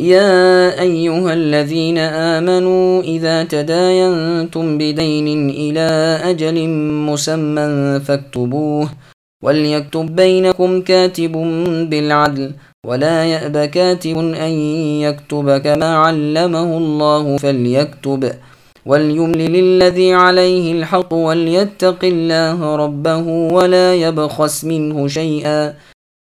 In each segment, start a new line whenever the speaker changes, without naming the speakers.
يا أيها الذين آمنوا إذا تداينتم بدين إلى أجل مسمى فاكتبوه وليكتب بينكم كاتب بالعدل ولا يأب كاتب أن يكتب كما علمه الله فليكتب وليملل الذي عليه الحق وليتق الله ربه ولا يبخس منه شيئا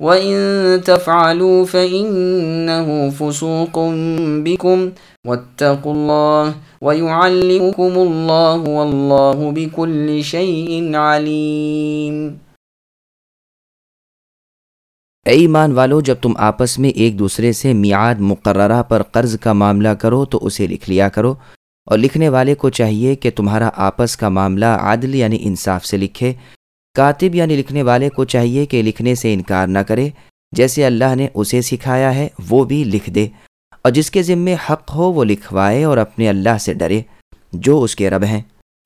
وإن تفعلوا فإنه فسوق بكم واتقوا الله ويعلمكم الله والله بكل شيء عليم۔
اے ایمان والو، جب تم آپس میں ایک دوسرے سے میعاد مقررہ پر قرض کا معاملہ کرو تو اسے لکھ لیا کرو، اور لکھنے والے کو چاہیے کہ تمہارا آپس کا معاملہ عادل یعنی انصاف سے لکھے۔ کاتب یعنی لکھنے والے کو چاہیے کہ لکھنے سے انکار نہ کرے، جیسے اللہ نے اسے سکھایا ہے، وہ بھی لکھ دے۔ اور جس کے ذمے حق ہو، وہ لکھوائے اور اپنے اللہ سے ڈرے، جو اس کے رب ہیں۔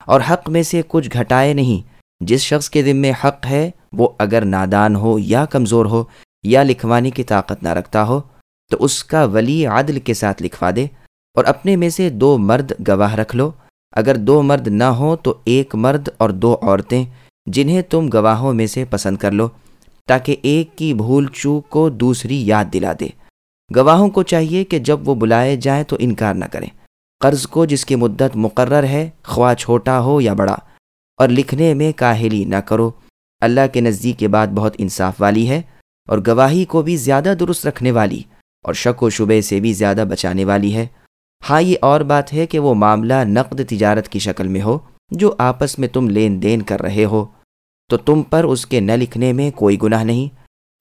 اور حق میں سے کچھ گھٹائے نہیں، جس شخص کے ذمے حق ہے، وہ اگر نادان ہو یا کمزور ہو یا لکھوانے کی طاقت نہ رکھتا ہو، تو اس کا ولی عدل کے ساتھ لکھوا دے۔ اور اپنے میں سے دو مرد گواہ رکھ لو۔ اگر دو مرد نہ ہوں، تو ایک مرد اور دو عورتیں۔ جنہیں تم گواہوں میں سے پسند کر لو، تاکہ ایک کی بھول چوک کو دوسری یاد دلا دے۔ گواہوں کو چاہیے کہ جب وہ بلائے جائیں تو انکار نہ کریں۔ قرض کو جس کی مدت مقرر ہے، خواہ چھوٹا ہو یا بڑا، اور لکھنے میں کاہلی نہ کرو۔ اللہ کے نزدیک کے بعد بہت انصاف والی ہے، اور گواہی کو بھی زیادہ درست رکھنے والی، اور شک و شبے سے بھی زیادہ بچانے والی ہے۔ ہاں یہ اور بات ہے کہ وہ معاملہ نقد تجارت کی شکل میں ہو، جو آپس میں تم لین دین کر رہے ہو۔ تو تم پر اس کے نہ لکھنے میں کوئی گناہ نہیں۔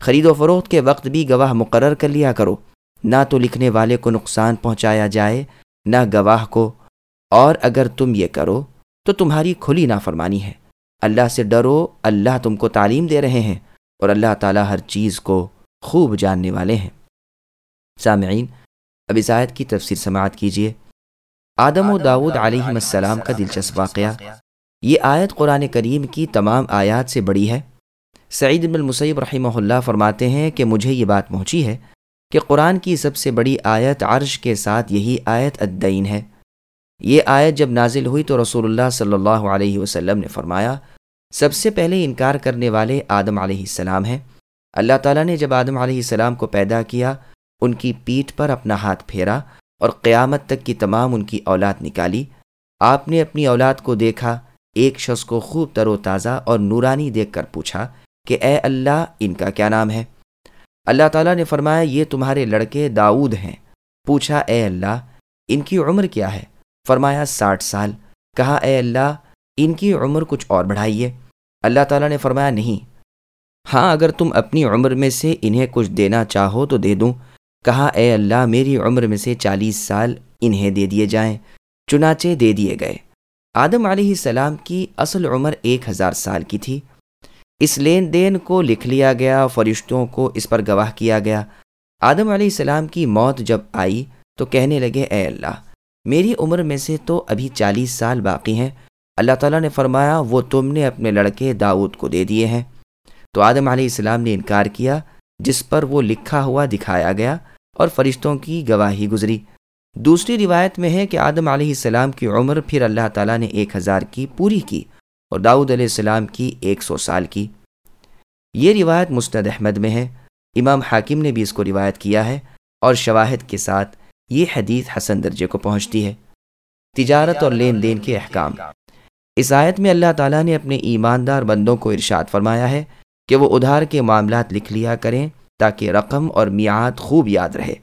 خرید و فروخت کے وقت بھی گواہ مقرر کر لیا کرو۔ نہ تو لکھنے والے کو نقصان پہنچایا جائے، نہ گواہ کو۔ اور اگر تم یہ کرو، تو تمہاری کھلی نافرمانی ہے۔ اللہ سے ڈرو، اللہ تم کو تعلیم دے رہے ہیں اور اللہ تعالیٰ ہر چیز کو خوب جاننے والے ہیں۔ سامعین، اب اس آیت کی تفسیر سماعت کیجیے۔ آدم و داود علیہ السلام کا دلچسپ واقعہ۔ یہ آیت قرآن کریم کی تمام آیات سے بڑی ہے۔ سعید بن المسیب رحمہ اللہ فرماتے ہیں کہ مجھے یہ بات پہنچی ہے کہ قرآن کی سب سے بڑی آیت عرش کے ساتھ یہی آیت الدین ہے۔ یہ آیت جب نازل ہوئی تو رسول اللہ صلی اللہ علیہ وسلم نے فرمایا، سب سے پہلے انکار کرنے والے آدم علیہ السلام ہیں۔ اللہ تعالیٰ نے جب آدم علیہ السلام کو پیدا کیا، ان کی پیٹھ پر اپنا ہاتھ پھیرا اور قیامت تک کی تمام ان کی اولاد نکالی۔ آپ نے اپنی اولاد کو دیکھا ایک شخص کو خوب تر و تازہ اور نورانی دیکھ کر پوچھا کہ اے اللہ، ان کا کیا نام ہے؟ اللہ تعالیٰ نے فرمایا، یہ تمہارے لڑکے داؤد ہیں۔ پوچھا، اے اللہ، ان کی عمر کیا ہے؟ فرمایا، ساٹھ سال۔ کہا، اے اللہ، ان کی عمر کچھ اور بڑھائیے۔ اللہ تعالیٰ نے فرمایا، نہیں۔ ہاں اگر تم اپنی عمر میں سے انہیں کچھ دینا چاہو تو دے دوں۔ کہا، اے اللہ، میری عمر میں سے چالیس سال انہیں دے دیے جائیں، چنانچہ دے دیے گئے۔ آدم علیہ السلام کی اصل عمر ایک ہزار سال کی تھی۔ اس لین دین کو لکھ لیا گیا، فرشتوں کو اس پر گواہ کیا گیا۔ آدم علیہ السلام کی موت جب آئی تو کہنے لگے، اے اللہ، میری عمر میں سے تو ابھی چالیس سال باقی ہیں۔ اللہ تعالیٰ نے فرمایا، وہ تم نے اپنے لڑکے داؤد کو دے دیے ہیں۔ تو آدم علیہ السلام نے انکار کیا، جس پر وہ لکھا ہوا دکھایا گیا اور فرشتوں کی گواہی گزری۔ دوسری روایت میں ہے کہ آدم علیہ السلام کی عمر پھر اللہ تعالیٰ نے ایک ہزار کی پوری کی اور داؤد علیہ السلام کی ایک سو سال کی۔ یہ روایت مستد احمد میں ہے۔ امام حاکم نے بھی اس کو روایت کیا ہے اور شواہد کے ساتھ یہ حدیث حسن درجے کو پہنچتی ہے۔ تجارت اور لین دین کے احکام۔ اس آیت میں اللہ تعالیٰ نے اپنے ایماندار بندوں کو ارشاد فرمایا ہے کہ وہ ادھار کے معاملات لکھ لیا کریں تاکہ رقم اور میعاد خوب یاد رہے۔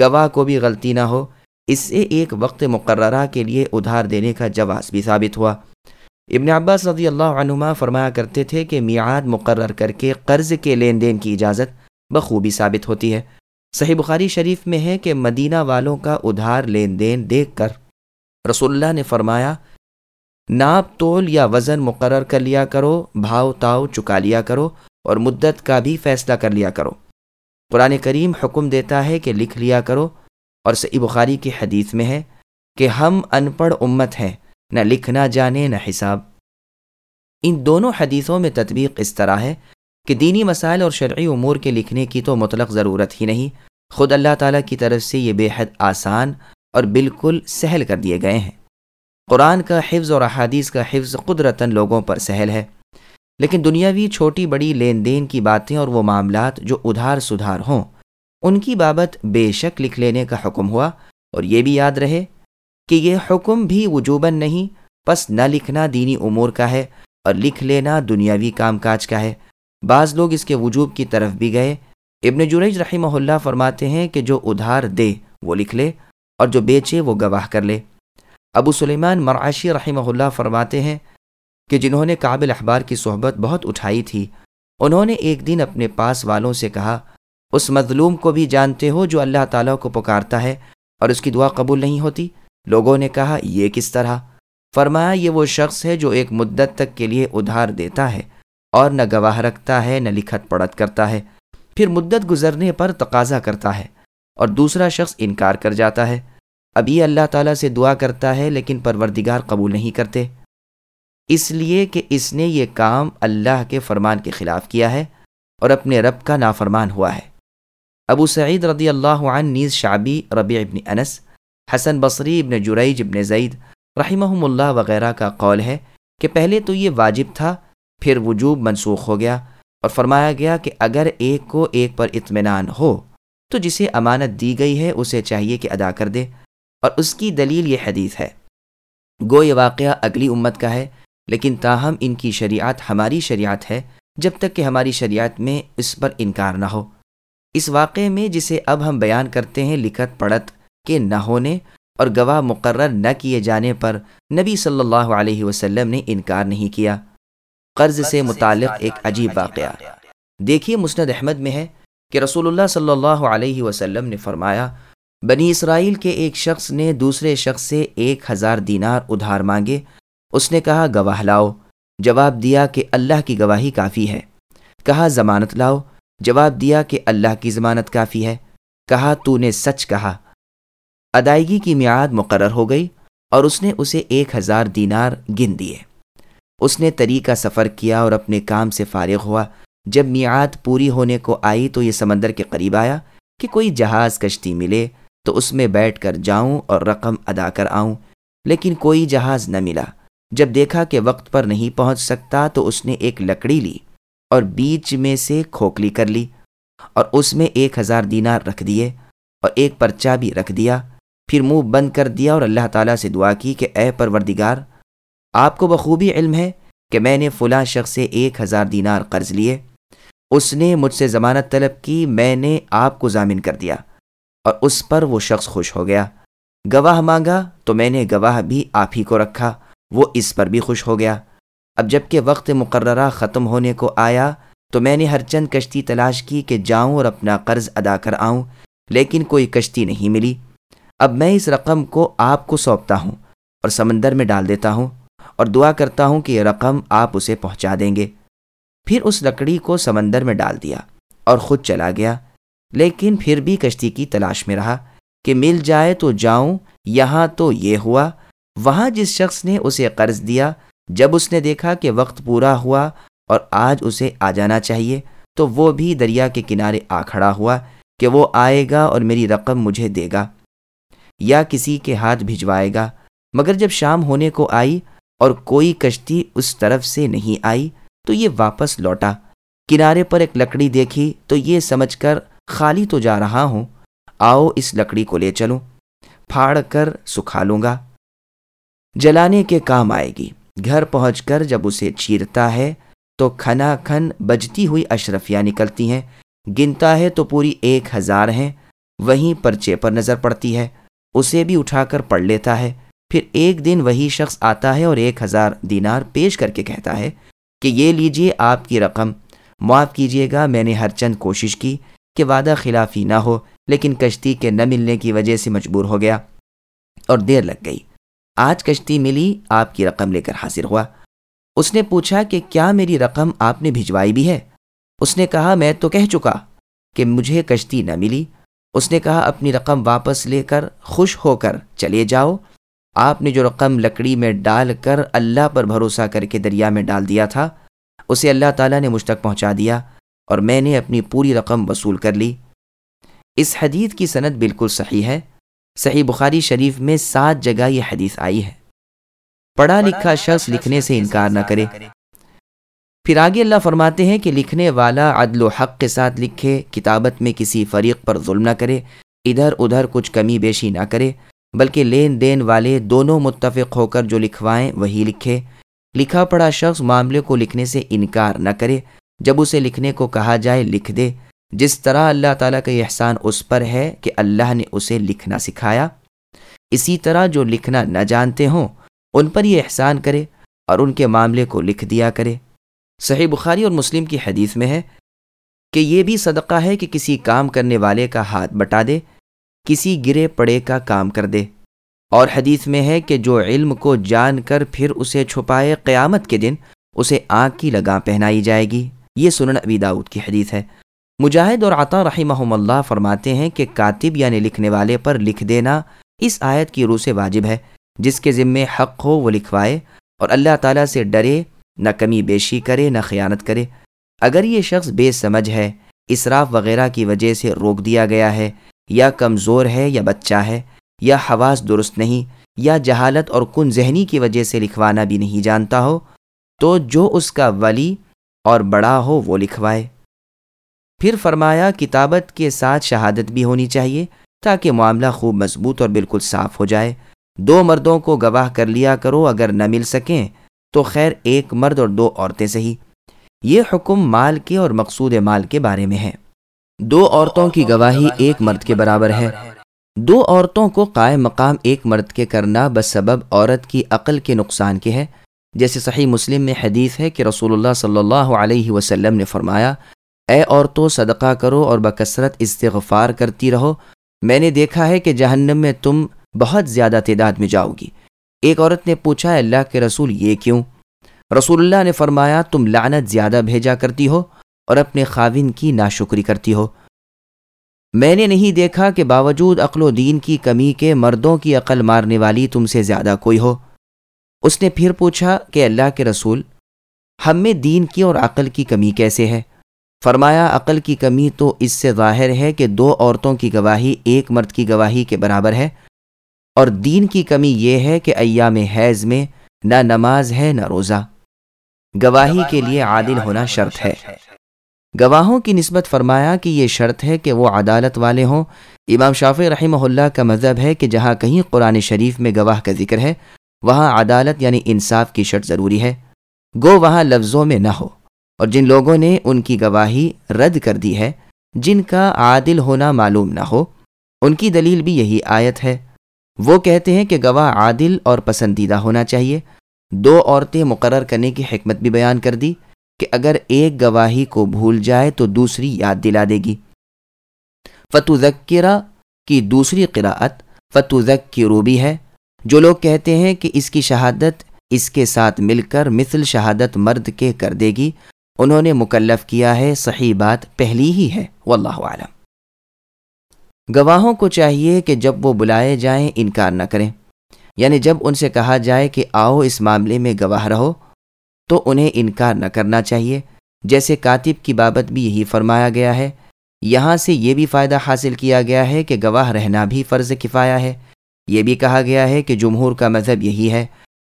گواہ کو بھی غلطی نہ ہو۔ اس سے ایک وقت مقررہ کے لیے ادھار دینے کا جواز بھی ثابت ہوا۔ ابن عباس رضی اللہ عنہما فرمایا کرتے تھے کہ میعاد مقرر کر کے قرض کے لین دین کی اجازت بخوبی ثابت ہوتی ہے۔ صحیح بخاری شریف میں ہے کہ مدینہ والوں کا ادھار لین دین دیکھ کر رسول اللہ نے فرمایا، ناپ تول یا وزن مقرر کر لیا کرو، بھاؤ تاؤ چکا لیا کرو اور مدت کا بھی فیصلہ کر لیا کرو۔ قرآن کریم حکم دیتا ہے کہ لکھ لیا کرو اور صحیح بخاری کی حدیث میں ہے کہ ہم ان پڑھ امت ہیں، نہ لکھنا جانے، نہ حساب۔ ان دونوں حدیثوں میں تطبیق اس طرح ہے کہ دینی مسائل اور شرعی امور کے لکھنے کی تو مطلق ضرورت ہی نہیں، خود اللہ تعالیٰ کی طرف سے یہ بے حد آسان اور بالکل سہل کر دیے گئے ہیں۔ قرآن کا حفظ اور احادیث کا حفظ قدرتاً لوگوں پر سہل ہے، لیکن دنیاوی چھوٹی بڑی لین دین کی باتیں اور وہ معاملات جو ادھار سدھار ہوں۔ ان کی بابت بے شک لکھ لینے کا حکم ہوا اور یہ بھی یاد رہے کہ یہ حکم بھی وجوباً نہیں، پس نہ لکھنا دینی امور کا ہے اور لکھ لینا دنیاوی کام کاج کا ہے۔ بعض لوگ اس کے وجوب کی طرف بھی گئے۔ ابن جریج رحمہ اللہ فرماتے ہیں کہ جو ادھار دے وہ لکھ لے اور جو بیچے وہ گواہ کر لے۔ ابو سلیمان مرعاشی رحمہ اللہ فرماتے ہیں کہ جنہوں نے قابل احبار کی صحبت بہت اٹھائی تھی، انہوں نے ایک دن اپنے پاس والوں سے کہا اس مظلوم کو بھی جانتے ہو جو اللہ تعالیٰ کو پکارتا ہے، اور اس کی دعا قبول نہیں ہوتی۔ لوگوں نے کہا، یہ کس طرح؟ فرمایا، یہ وہ شخص ہے جو ایک مدت تک کے لیے ادھار دیتا ہے، اور نہ گواہ رکھتا ہے، نہ لکھت پڑھت کرتا ہے۔ پھر مدت گزرنے پر تقاضا کرتا ہے، اور دوسرا شخص انکار کر جاتا ہے۔ اب یہ اللہ تعالیٰ سے دعا کرتا ہے، لیکن پروردگار قبول نہیں کرتے۔ اس لیے کہ اس نے یہ کام اللہ کے فرمان کے خلاف کیا ہے، اور اپنے رب کا نافرمان ہوا ہے۔ ابو سعید رضی اللہ عنہ نیز شعبی، ربیع ابن انس، حسن بصری ابن جریج ابن زید رحمہم اللہ وغیرہ کا قول ہے کہ پہلے تو یہ واجب تھا، پھر وجوب منسوخ ہو گیا اور فرمایا گیا کہ اگر ایک کو ایک پر اطمینان ہو تو جسے امانت دی گئی ہے اسے چاہیے کہ ادا کر دے، اور اس کی دلیل یہ حدیث ہے۔ گو یہ واقعہ اگلی امت کا ہے، لیکن تاہم ان کی شریعت ہماری شریعت ہے جب تک کہ ہماری شریعت میں اس پر انکار نہ ہو۔ اس واقعے میں جسے اب ہم بیان کرتے ہیں لکھت پڑھت کے نہ ہونے اور گواہ مقرر نہ کیے جانے پر نبی صلی اللہ علیہ وسلم نے انکار نہیں کیا۔ قرض سے متعلق ایک عجیب واقعہ۔ دیکھیے مسند احمد میں ہے کہ رسول اللہ صلی اللہ علیہ وسلم نے فرمایا بنی اسرائیل کے ایک شخص نے دوسرے شخص سے ایک ہزار دینار ادھار مانگے۔ اس نے کہا گواہ لاؤ۔ جواب دیا کہ اللہ کی گواہی کافی ہے۔ کہا ضمانت لاؤ۔ جواب دیا کہ اللہ کی ضمانت کافی ہے۔ کہا، تو نے سچ کہا۔ ادائیگی کی میعاد مقرر ہو گئی اور اس نے اسے ایک ہزار دینار گن دیے۔ اس نے طریقہ سفر کیا اور اپنے کام سے فارغ ہوا۔ جب میعاد پوری ہونے کو آئی تو یہ سمندر کے قریب آیا کہ کوئی جہاز کشتی ملے تو اس میں بیٹھ کر جاؤں اور رقم ادا کر آؤں۔ لیکن کوئی جہاز نہ ملا۔ جب دیکھا کہ وقت پر نہیں پہنچ سکتا تو اس نے ایک لکڑی لی۔ اور بیچ میں سے کھوکھلی کر لی اور اس میں ایک ہزار دینار رکھ دیے اور ایک پرچہ بھی رکھ دیا۔ پھر منہ بند کر دیا اور اللہ تعالیٰ سے دعا کی کہ اے پروردگار، آپ کو بخوبی علم ہے کہ میں نے فلاں شخص سے ایک ہزار دینار قرض لیے۔ اس نے مجھ سے ضمانت طلب کی، میں نے آپ کو ضامن کر دیا اور اس پر وہ شخص خوش ہو گیا۔ گواہ مانگا تو میں نے گواہ بھی آپ ہی کو رکھا، وہ اس پر بھی خوش ہو گیا۔ اب جبکہ وقت مقررہ ختم ہونے کو آیا تو میں نے ہر چند کشتی تلاش کی کہ جاؤں اور اپنا قرض ادا کر آؤں، لیکن کوئی کشتی نہیں ملی۔ اب میں اس رقم کو آپ کو سونپتا ہوں اور سمندر میں ڈال دیتا ہوں اور دعا کرتا ہوں کہ یہ رقم آپ اسے پہنچا دیں گے۔ پھر اس لکڑی کو سمندر میں ڈال دیا اور خود چلا گیا، لیکن پھر بھی کشتی کی تلاش میں رہا کہ مل جائے تو جاؤں، یہاں تو یہ ہوا، وہاں جس شخص نے اسے قرض دیا جب اس نے دیکھا کہ وقت پورا ہوا اور آج اسے آ جانا چاہیے، تو وہ بھی دریا کے کنارے آ کھڑا ہوا کہ وہ آئے گا اور میری رقم مجھے دے گا یا کسی کے ہاتھ بھجوائے گا۔ مگر جب شام ہونے کو آئی اور کوئی کشتی اس طرف سے نہیں آئی، تو یہ واپس لوٹا۔ کنارے پر ایک لکڑی دیکھی تو یہ سمجھ کر خالی تو جا رہا ہوں۔ آؤ اس لکڑی کو لے چلوں، پھاڑ کر سکھا لوں گا۔ جلانے کے کام آئے گی۔ گھر پہنچ کر جب اسے چیرتا ہے تو کھنا کھن بجتی ہوئی اشرفیاں نکلتی ہیں۔ گنتا ہے تو پوری ایک ہزار ہیں۔ وہیں پرچے پر نظر پڑتی ہے۔ اسے بھی اٹھا کر پڑھ لیتا ہے۔ پھر ایک دن وہی شخص آتا ہے اور ایک ہزار دینار پیش کر کے کہتا ہے کہ یہ لیجیے آپ کی رقم۔ معاف کیجیے گا، میں نے ہر چند کوشش کی کہ وعدہ خلافی نہ ہو، لیکن کشتی کے نہ ملنے کی وجہ سے مجبور ہو گیا اور دیر لگ گئی۔ آج کشتی ملی، آپ کی رقم لے کر حاضر ہوا۔ اس نے پوچھا کہ کیا میری رقم آپ نے بھجوائی بھی ہے؟ اس نے کہا، میں تو کہہ چکا کہ مجھے کشتی نہ ملی۔ اس نے کہا، اپنی رقم واپس لے کر خوش ہو کر چلے جاؤ۔ آپ نے جو رقم لکڑی میں ڈال کر اللہ پر بھروسہ کر کے دریا میں ڈال دیا تھا، اسے اللہ تعالیٰ نے مجھ تک پہنچا دیا اور میں نے اپنی پوری رقم وصول کر لی۔ اس حدیث کی صنعت بالکل صحیح ہے۔ صحیح بخاری شریف میں سات جگہ یہ حدیث آئی ہے۔ پڑھا لکھا شخص لکھنے سے انکار نہ کرے۔ پھر آگے اللہ فرماتے ہیں کہ لکھنے والا عدل و حق کے ساتھ لکھے کتابت میں کسی فریق پر ظلم نہ کرے ادھر ادھر کچھ کمی بیشی نہ کرے بلکہ لین دین والے دونوں متفق ہو کر جو لکھوائیں وہی لکھے۔ لکھا پڑا شخص معاملے کو لکھنے سے انکار نہ کرے جب اسے لکھنے کو کہا جائے لکھ دے۔ جس طرح اللہ تعالیٰ کا یہ احسان اس پر ہے کہ اللہ نے اسے لکھنا سکھایا، اسی طرح جو لکھنا نہ جانتے ہوں، ان پر یہ احسان کرے اور ان کے معاملے کو لکھ دیا کرے۔ صحیح بخاری اور مسلم کی حدیث میں ہے کہ یہ بھی صدقہ ہے کہ کسی کام کرنے والے کا ہاتھ بٹا دے، کسی گرے پڑے کا کام کر دے۔ اور حدیث میں ہے کہ جو علم کو جان کر پھر اسے چھپائے قیامت کے دن، اسے آنکھ کی لگا پہنائی جائے گی۔ یہ سنن ابی داود کی حدیث ہے۔ مجاہد اور عطا رحمہ اللہ فرماتے ہیں کہ کاتب یعنی لکھنے والے پر لکھ دینا اس آیت کی روح سے واجب ہے، جس کے ذمے حق ہو وہ لکھوائے اور اللہ تعالیٰ سے ڈرے، نہ کمی بیشی کرے، نہ خیانت کرے۔ اگر یہ شخص بے سمجھ ہے، اسراف وغیرہ کی وجہ سے روک دیا گیا ہے، یا کمزور ہے، یا بچہ ہے، یا حواس درست نہیں، یا جہالت اور کن ذہنی کی وجہ سے لکھوانا بھی نہیں جانتا ہو، تو جو اس کا ولی اور بڑا ہو وہ لکھوائے۔ پھر فرمایا، کتابت کے ساتھ شہادت بھی ہونی چاہیے تاکہ معاملہ خوب مضبوط اور بالکل صاف ہو جائے۔ دو مردوں کو گواہ کر لیا کرو اگر نہ مل سکیں، تو خیر ایک مرد اور دو عورتیں صحیح۔ یہ حکم مال کے اور مقصود مال کے بارے میں ہے۔ دو عورتوں کی گواہی ایک مرد کے برابر ہے۔ دو عورتوں کو قائم مقام ایک مرد کے کرنا بس سبب عورت کی عقل کے نقصان کے ہے۔ جیسے صحیح مسلم میں حدیث ہے کہ رسول اللہ صلی اللہ علیہ وسلم نے فرمایا اے عورتوں صدقہ کرو اور بکثرت استغفار کرتی رہو۔ میں نے دیکھا ہے کہ جہنم میں تم بہت زیادہ تعداد میں جاؤ گی۔ ایک عورت نے پوچھا اللہ کے رسول، یہ کیوں؟ رسول اللہ نے فرمایا، تم لعنت زیادہ بھیجا کرتی ہو اور اپنے خاون کی ناشکری کرتی ہو۔ میں نے نہیں دیکھا کہ باوجود عقل و دین کی کمی کے مردوں کی عقل مارنے والی تم سے زیادہ کوئی ہو۔ اس نے پھر پوچھا، کہ اللہ کے رسول، ہم میں دین کی اور عقل کی کمی کیسے ہے؟ فرمایا، عقل کی کمی تو اس سے ظاہر ہے کہ دو عورتوں کی گواہی ایک مرد کی گواہی کے برابر ہے، اور دین کی کمی یہ ہے کہ ایام حیض میں نہ نماز ہے نہ روزہ۔ گواہی کے لیے عادل ہونا شرط ہے۔ گواہوں کی نسبت فرمایا کہ یہ شرط ہے کہ وہ عدالت والے ہوں۔ امام شافی رحمہ اللہ کا مذہب ہے کہ جہاں کہیں قرآن شریف میں گواہ کا ذکر ہے، وہاں عدالت یعنی انصاف کی شرط ضروری ہے۔ گو وہاں لفظوں میں نہ ہو۔ اور جن لوگوں نے ان کی گواہی رد کر دی ہے، جن کا عادل ہونا معلوم نہ ہو، ان کی دلیل بھی یہی آیت ہے۔ وہ کہتے ہیں کہ گواہ عادل اور پسندیدہ ہونا چاہیے۔ دو عورتیں مقرر کرنے کی حکمت بھی بیان کر دی کہ اگر ایک گواہی کو بھول جائے تو دوسری یاد دلا دے گی۔ فتو ذکرہ کی دوسری قراءت فتو ذک کی روبی ہے۔ جو لوگ کہتے ہیں کہ اس کی شہادت اس کے ساتھ مل کر مثل شہادت مرد کے کر دے گی انہوں نے مکلف کیا ہے، صحیح بات پہلی ہی ہے۔ واللہ عالم گواہوں کو چاہیے کہ جب وہ بلائے جائیں، انکار نہ کریں۔ یعنی جب ان سے کہا جائے کہ آؤ اس معاملے میں گواہ رہو، تو انہیں انکار نہ کرنا چاہیے۔ جیسے کاتب کی بابت بھی یہی فرمایا گیا ہے۔ یہاں سے یہ بھی فائدہ حاصل کیا گیا ہے کہ گواہ رہنا بھی فرض کفایا ہے۔ یہ بھی کہا گیا ہے کہ جمہور کا مذہب یہی ہے۔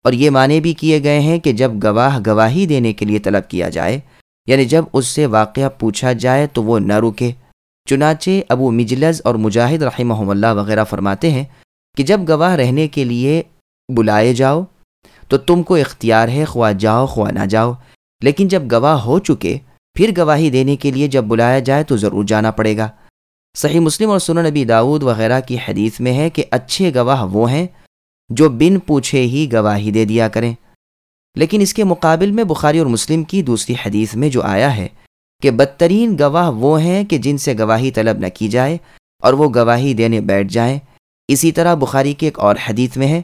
اور یہ معنی بھی کیے گئے ہیں کہ جب گواہ گواہی دینے کے لیے طلب کیا جائے یعنی جب اس سے واقعہ پوچھا جائے تو وہ نہ رکے۔ چنانچہ ابو مجلز اور مجاہد رحمہ اللہ وغیرہ فرماتے ہیں کہ جب گواہ رہنے کے لیے بلائے جاؤ تو تم کو اختیار ہے خواہ جاؤ خواہ نہ جاؤ۔ لیکن جب گواہ ہو چکے، پھر گواہی دینے کے لیے جب بلایا جائے تو ضرور جانا پڑے گا۔ صحیح مسلم اور سنن نبی داود وغیرہ کی حدیث میں ہے کہ اچھے گواہ وہ ہیں جو بن پوچھے ہی گواہی دے دیا کریں۔ لیکن اس کے مقابل میں بخاری اور مسلم کی دوسری حدیث میں جو آیا ہے کہ بدترین گواہ وہ ہیں کہ جن سے گواہی طلب نہ کی جائے اور وہ گواہی دینے بیٹھ جائیں۔ اسی طرح بخاری کی ایک اور حدیث میں ہے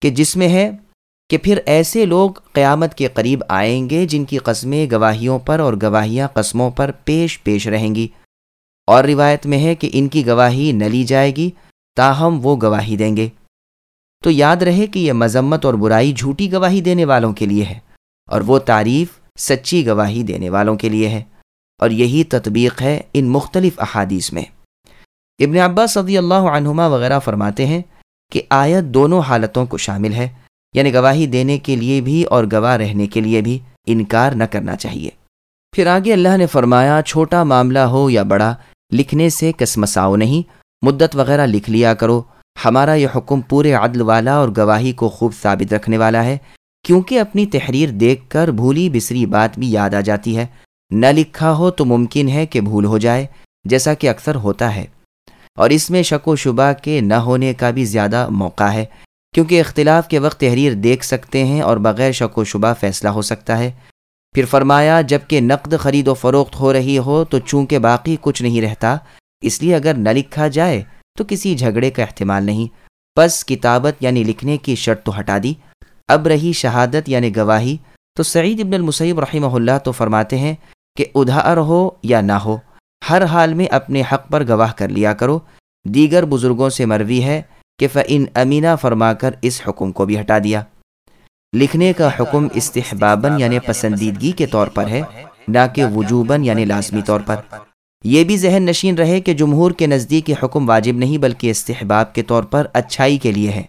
کہ جس میں ہے کہ پھر ایسے لوگ قیامت کے قریب آئیں گے جن کی قسمیں گواہیوں پر اور گواہیاں قسموں پر پیش پیش رہیں گی۔ اور روایت میں ہے کہ ان کی گواہی نہ لی جائے گی تاہم وہ گواہی دیں گے۔ تو یاد رہے کہ یہ مذمت اور برائی جھوٹی گواہی دینے والوں کے لیے ہے اور وہ تعریف سچی گواہی دینے والوں کے لیے ہے اور یہی تطبیق ہے ان مختلف احادیث میں۔ ابن عباس صدی اللہ عنہما وغیرہ فرماتے ہیں کہ آیت دونوں حالتوں کو شامل ہے یعنی گواہی دینے کے لیے بھی اور گواہ رہنے کے لیے بھی انکار نہ کرنا چاہیے۔ پھر آگے اللہ نے فرمایا، چھوٹا معاملہ ہو یا بڑا، لکھنے سے کسمساؤ نہیں، مدت وغیرہ لکھ لیا کرو۔ ہمارا یہ حکم پورے عدل والا اور گواہی کو خوب ثابت رکھنے والا ہے، کیونکہ اپنی تحریر دیکھ کر بھولی بسری بات بھی یاد آ جاتی ہے۔ نہ لکھا ہو تو ممکن ہے کہ بھول ہو جائے، جیسا کہ اکثر ہوتا ہے۔ اور اس میں شک و شبہ کے نہ ہونے کا بھی زیادہ موقع ہے، کیونکہ اختلاف کے وقت تحریر دیکھ سکتے ہیں اور بغیر شک و شبہ فیصلہ ہو سکتا ہے۔ پھر فرمایا، جبکہ نقد خرید و فروخت ہو رہی ہو تو چونکہ باقی کچھ نہیں رہتا، اس لیے اگر نہ لکھا جائے تو کسی جھگڑے کا احتمال نہیں۔ بس کتابت یعنی لکھنے کی شرط تو ہٹا دی۔ اب رہی شہادت یعنی گواہی۔ تو سعید ابن المسیب رحمہ اللہ تو فرماتے ہیں کہ ادھار ہو یا نہ ہو۔ ہر حال میں اپنے حق پر گواہ کر لیا کرو۔ دیگر بزرگوں سے مروی ہے کہ فعن امینہ فرما کر اس حکم کو بھی ہٹا دیا۔ لکھنے کا حکم استحباباً یعنی پسندیدگی کے طور پر ہے، نہ کہ وجوباً یعنی لازمی طور پر۔ یہ بھی ذہن نشین رہے کہ جمہور کے نزدیک یہ حکم واجب نہیں بلکہ استحباب کے طور پر اچھائی کے لیے ہے۔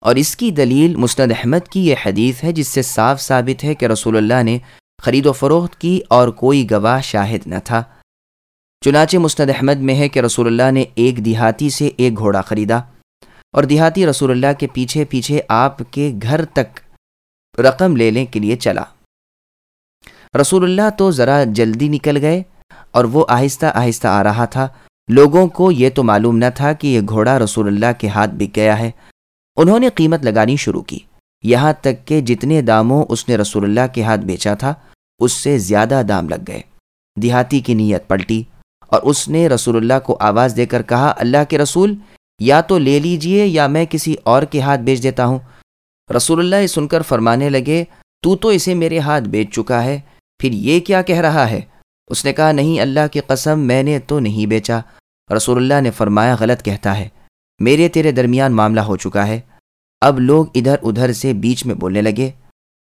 اور اس کی دلیل مسند احمد کی یہ حدیث ہے جس سے صاف ثابت ہے کہ رسول اللہ نے خرید و فروخت کی اور کوئی گواہ شاہد نہ تھا۔ چنانچہ مسند احمد میں ہے کہ رسول اللہ نے ایک دیہاتی سے ایک گھوڑا خریدا اور دیہاتی رسول اللہ کے پیچھے پیچھے آپ کے گھر تک رقم لینے کے لیے چلا۔ رسول اللہ تو ذرا جلدی نکل گئے۔ اور وہ آہستہ آہستہ آ رہا تھا۔ لوگوں کو یہ تو معلوم نہ تھا کہ یہ گھوڑا رسول اللہ کے ہاتھ بک گیا ہے۔ انہوں نے قیمت لگانی شروع کی۔ یہاں تک کہ جتنے داموں اس نے رسول اللہ کے ہاتھ بیچا تھا، اس سے زیادہ دام لگ گئے۔ دیہاتی کی نیت پلٹی اور اس نے رسول اللہ کو آواز دے کر کہا، اللہ کے رسول، یا تو لے لیجیے یا میں کسی اور کے ہاتھ بیچ دیتا ہوں۔ رسول اللہ سن کر فرمانے لگے، تو تو اسے میرے ہاتھ بیچ چکا ہے، پھر یہ کیا کہہ رہا ہے؟ اس نے کہا، نہیں، اللہ کی قسم، میں نے تو نہیں بیچا۔ رسول اللہ نے فرمایا، غلط کہتا ہے۔ میرے تیرے درمیان معاملہ ہو چکا ہے۔ اب لوگ ادھر ادھر سے بیچ میں بولنے لگے۔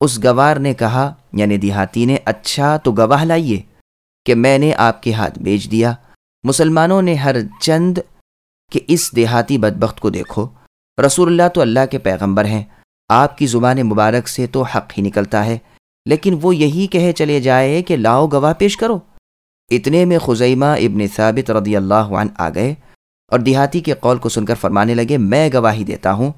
اس گوار نے کہا یعنی دیہاتی نے اچھا تو گواہ لائیے کہ میں نے آپ کے ہاتھ بیچ دیا۔ مسلمانوں نے ہر چند کہ اس دیہاتی بدبخت کو دیکھو۔ رسول اللہ تو اللہ کے پیغمبر ہیں۔ آپ کی زبان مبارک سے تو حق ہی نکلتا ہے۔ لیکن وہ یہی کہے چلے جائے کہ لاؤ گواہ پیش کرو۔ اتنے میں خزیمہ ابن ثابت رضی اللہ عنہ آ گئے اور دیہاتی کے قول کو سن کر فرمانے لگے، میں گواہی دیتا ہوں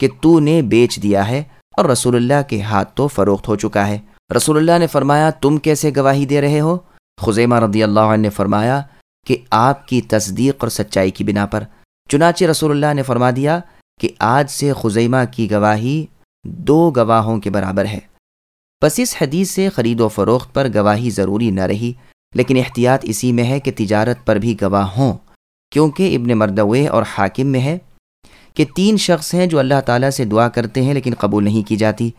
کہ تو نے بیچ دیا ہے اور رسول اللہ کے ہاتھ تو فروخت ہو چکا ہے۔ رسول اللہ نے فرمایا، تم کیسے گواہی دے رہے ہو؟ خزیمہ رضی اللہ عنہ نے فرمایا کہ آپ کی تصدیق اور سچائی کی بنا پر۔ چنانچہ رسول اللہ نے فرما دیا کہ آج سے خزیمہ کی گواہی دو گواہوں کے برابر ہے۔ بس اس حدیث سے خرید و فروخت پر گواہی ضروری نہ رہی، لیکن احتیاط اسی میں ہے کہ تجارت پر بھی گواہ ہوں، کیونکہ ابن مردوے اور حاکم میں ہے کہ تین شخص ہیں جو اللہ تعالیٰ سے دعا کرتے ہیں لیکن قبول نہیں کی جاتی۔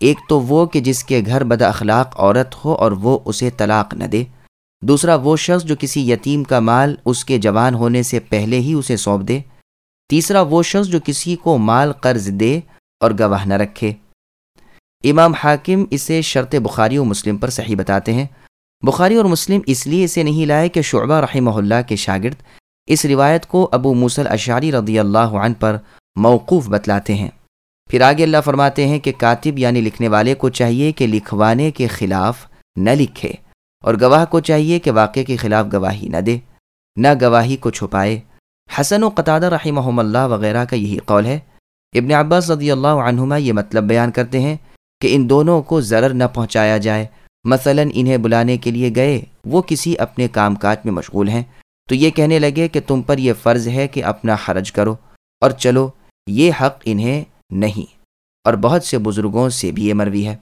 ایک تو وہ کہ جس کے گھر بد اخلاق عورت ہو اور وہ اسے طلاق نہ دے۔ دوسرا وہ شخص جو کسی یتیم کا مال اس کے جوان ہونے سے پہلے ہی اسے سونپ دے۔ تیسرا وہ شخص جو کسی کو مال قرض دے اور گواہ نہ رکھے۔ امام حاکم اسے شرط بخاری و مسلم پر صحیح بتاتے ہیں۔ بخاری اور مسلم اس لیے اسے نہیں لائے کہ شعبہ رحمہ اللہ کے شاگرد اس روایت کو ابو موسل اشاری رضی اللہ عنہ پر موقوف بتلاتے ہیں۔ پھر آگے اللہ فرماتے ہیں کہ کاتب یعنی لکھنے والے کو چاہیے کہ لکھوانے کے خلاف نہ لکھے اور گواہ کو چاہیے کہ واقعے کے خلاف گواہی نہ دے، نہ گواہی کو چھپائے۔ حسن و قطع رحمہ اللہ وغیرہ کا یہی قول ہے۔ ابن عباس رضی اللہ عنہما یہ مطلب بیان کرتے ہیں کہ ان دونوں کو ضرر نہ پہنچایا جائے۔ مثلا انہیں بلانے کے لیے گئے، وہ کسی اپنے کام کاج میں مشغول ہیں۔ تو یہ کہنے لگے کہ تم پر یہ فرض ہے کہ اپنا حرج کرو۔ اور چلو، یہ حق انہیں نہیں۔ اور بہت سے بزرگوں سے بھی یہ مروی ہے۔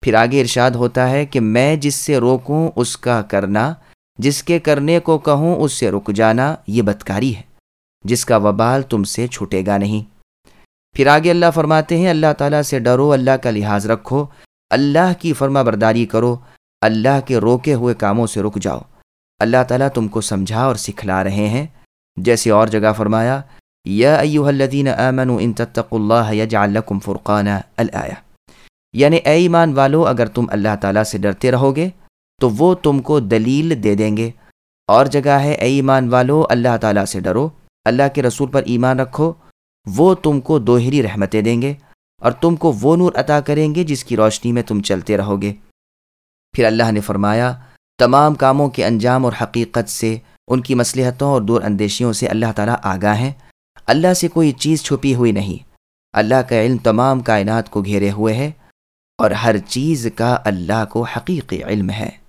پھر آگے ارشاد ہوتا ہے کہ میں جس سے روکوں، اس کا کرنا، جس کے کرنے کو کہوں، اس سے رک جانا، یہ بدکاری ہے۔ جس کا وبال تم سے چھوٹے گا نہیں۔ پھر آگے اللہ فرماتے ہیں، اللہ تعالیٰ سے ڈرو، اللہ کا لحاظ رکھو، اللہ کی فرما برداری کرو، اللہ کے روکے ہوئے کاموں سے رک جاؤ۔ اللہ تعالیٰ تم کو سمجھا اور سکھلا رہے ہیں۔ جیسے اور جگہ فرمایا، یا ایوہ الذین آمنوا ان تتقوا اللہ یجعل لکم فرقانا الآیہ۔ یعنی اے ایمان والو، اگر تم اللہ تعالیٰ سے ڈرتے رہو گے، تو وہ تم کو دلیل دے دیں گے۔ اور جگہ ہے، اے ایمان والو، اللہ تعالیٰ سے ڈرو، اللہ کے رسول پر ایمان رکھو۔ وہ تم کو دوہری رحمتیں دیں گے اور تم کو وہ نور عطا کریں گے جس کی روشنی میں تم چلتے رہو گے۔ پھر اللہ نے فرمایا، تمام کاموں کے انجام اور حقیقت سے، ان کی مصلحتوں اور دور اندیشیوں سے اللہ تعالیٰ آگاہ ہیں۔ اللہ سے کوئی چیز چھپی ہوئی نہیں۔ اللہ کا علم تمام کائنات کو گھیرے ہوئے ہے اور ہر چیز کا اللہ کو حقیقی علم ہے۔